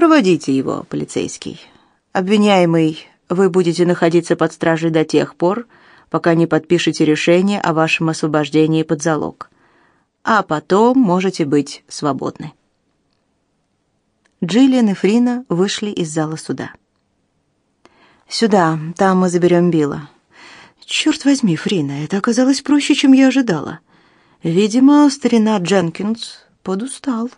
Проводите его, полицейский. Обвиняемый, вы будете находиться под стражей до тех пор, пока не подпишете решение о вашем освобождении под залог. А потом можете быть свободны. Джиллиан и Фрина вышли из зала суда. «Сюда, там мы заберем Билла». «Черт возьми, Фрина, это оказалось проще, чем я ожидала. Видимо, старина Дженкинс подустал».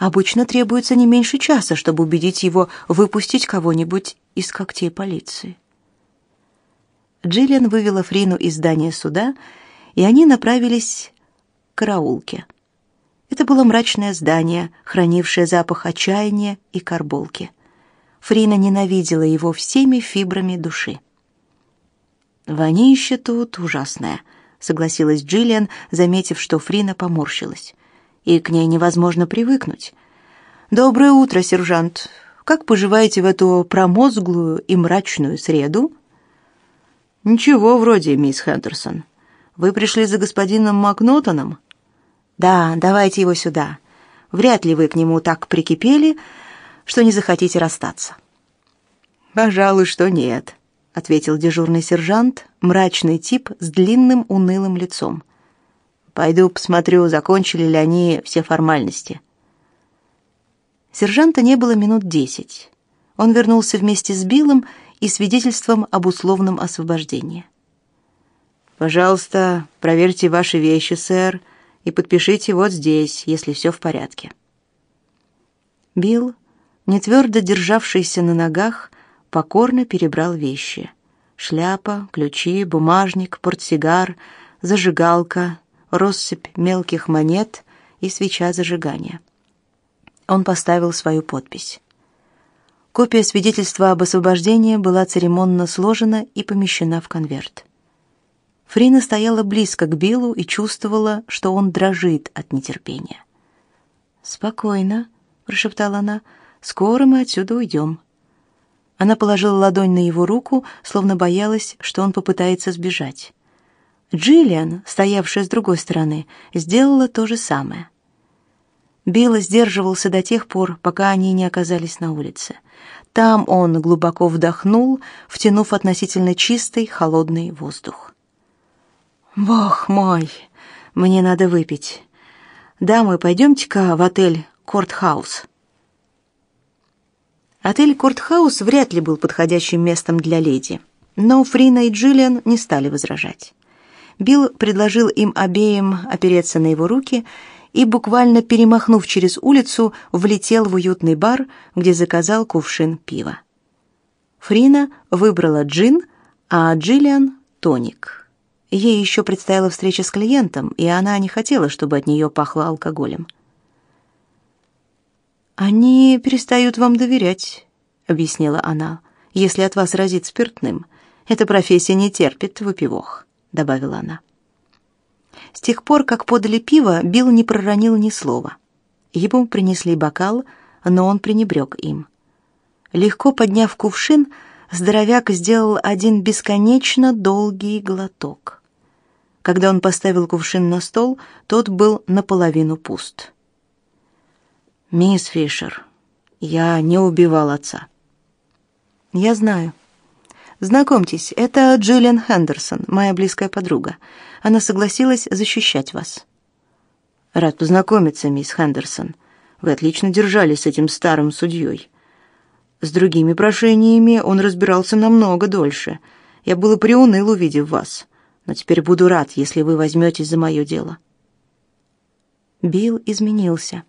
Обычно требуется не меньше часа, чтобы убедить его выпустить кого-нибудь из когтей полиции. Джиллиан вывела Фрину из здания суда, и они направились к караулке. Это было мрачное здание, хранившее запах отчаяния и карболки. Фрина ненавидела его всеми фибрами души. «Вонище тут ужасное», — согласилась Джиллиан, заметив, что Фрина поморщилась и к ней невозможно привыкнуть. «Доброе утро, сержант. Как поживаете в эту промозглую и мрачную среду?» «Ничего вроде, мисс Хендерсон. Вы пришли за господином Макнотоном?» «Да, давайте его сюда. Вряд ли вы к нему так прикипели, что не захотите расстаться». «Пожалуй, что нет», — ответил дежурный сержант, мрачный тип с длинным унылым лицом. Пойду посмотрю, закончили ли они все формальности. Сержанта не было минут десять. Он вернулся вместе с Биллом и свидетельством об условном освобождении. Пожалуйста, проверьте ваши вещи, сэр, и подпишите вот здесь, если все в порядке. Билл, не твердо державшийся на ногах, покорно перебрал вещи: шляпа, ключи, бумажник, портсигар, зажигалка, россыпь мелких монет и свеча зажигания. Он поставил свою подпись. Копия свидетельства об освобождении была церемонно сложена и помещена в конверт. Фрина стояла близко к Биллу и чувствовала, что он дрожит от нетерпения. «Спокойно», — прошептала она, — «скоро мы отсюда уйдем». Она положила ладонь на его руку, словно боялась, что он попытается сбежать. Джиллиан, стоявшая с другой стороны, сделала то же самое. Билл сдерживался до тех пор, пока они не оказались на улице. Там он глубоко вдохнул, втянув относительно чистый, холодный воздух. «Бог мой, мне надо выпить. Дамы, пойдемте-ка в отель «Кортхаус». Отель «Кортхаус» вряд ли был подходящим местом для леди, но Фрина и Джиллиан не стали возражать. Билл предложил им обеим опереться на его руки и, буквально перемахнув через улицу, влетел в уютный бар, где заказал кувшин пива. Фрина выбрала джин, а Джиллиан — тоник. Ей еще предстояла встреча с клиентом, и она не хотела, чтобы от нее пахло алкоголем. «Они перестают вам доверять», — объяснила она, — «если от вас разит спиртным. Эта профессия не терпит выпивох». — добавила она. С тех пор, как подали пиво, Билл не проронил ни слова. Ему принесли бокал, но он пренебрег им. Легко подняв кувшин, здоровяк сделал один бесконечно долгий глоток. Когда он поставил кувшин на стол, тот был наполовину пуст. «Мисс Фишер, я не убивал отца». «Я знаю», Знакомьтесь, это Джиллиан Хендерсон, моя близкая подруга. Она согласилась защищать вас. Рад познакомиться, мисс Хендерсон. Вы отлично держались с этим старым судьей. С другими прошениями он разбирался намного дольше. Я было приуныл, увидев вас. Но теперь буду рад, если вы возьметесь за мое дело. Билл изменился.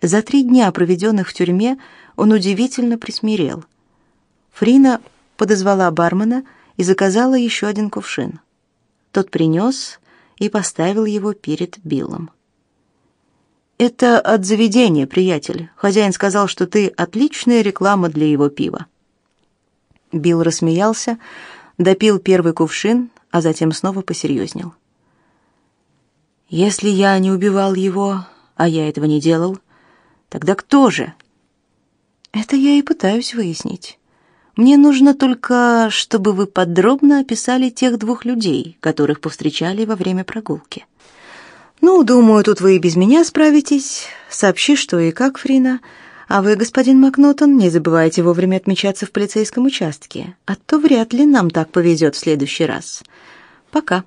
За три дня, проведенных в тюрьме, он удивительно присмирел. Фрина подозвала бармена и заказала еще один кувшин. Тот принес и поставил его перед Биллом. «Это от заведения, приятель. Хозяин сказал, что ты отличная реклама для его пива». Билл рассмеялся, допил первый кувшин, а затем снова посерьезнел. «Если я не убивал его, а я этого не делал, тогда кто же?» «Это я и пытаюсь выяснить. Мне нужно только, чтобы вы подробно описали тех двух людей, которых повстречали во время прогулки. Ну, думаю, тут вы и без меня справитесь. Сообщи, что и как, Фрина. А вы, господин Макнотон, не забывайте вовремя отмечаться в полицейском участке, а то вряд ли нам так повезет в следующий раз. Пока,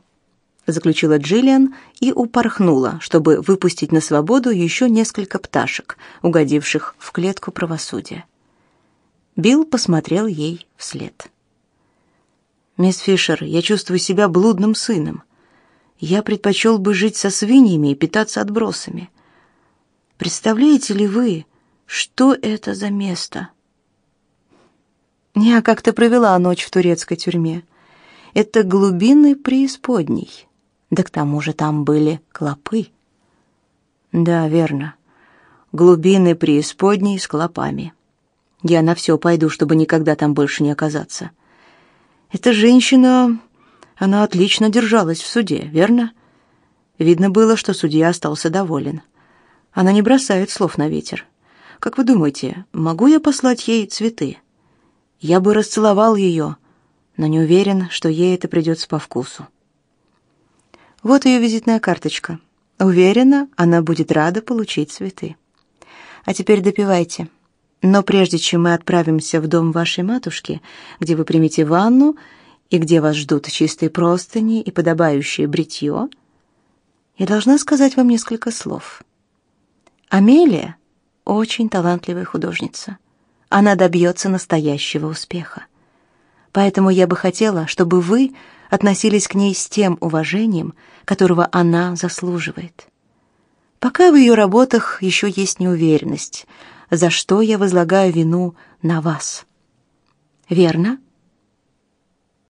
заключила Джиллиан и упорхнула, чтобы выпустить на свободу еще несколько пташек, угодивших в клетку правосудия. Билл посмотрел ей вслед. Мисс Фишер, я чувствую себя блудным сыном. Я предпочел бы жить со свиньями и питаться отбросами. Представляете ли вы, что это за место? Я как-то провела ночь в турецкой тюрьме. Это глубины преисподней. Да к тому же там были клопы. Да, верно. Глубины преисподней с клопами. Я на все пойду, чтобы никогда там больше не оказаться. Эта женщина, она отлично держалась в суде, верно? Видно было, что судья остался доволен. Она не бросает слов на ветер. Как вы думаете, могу я послать ей цветы? Я бы расцеловал ее, но не уверен, что ей это придется по вкусу. Вот ее визитная карточка. Уверена, она будет рада получить цветы. А теперь допивайте. Но прежде чем мы отправимся в дом вашей матушки, где вы примете ванну и где вас ждут чистые простыни и подобающее бритье, я должна сказать вам несколько слов. Амелия очень талантливая художница. Она добьется настоящего успеха. Поэтому я бы хотела, чтобы вы относились к ней с тем уважением, которого она заслуживает. Пока в ее работах еще есть неуверенность, за что я возлагаю вину на вас. Верно?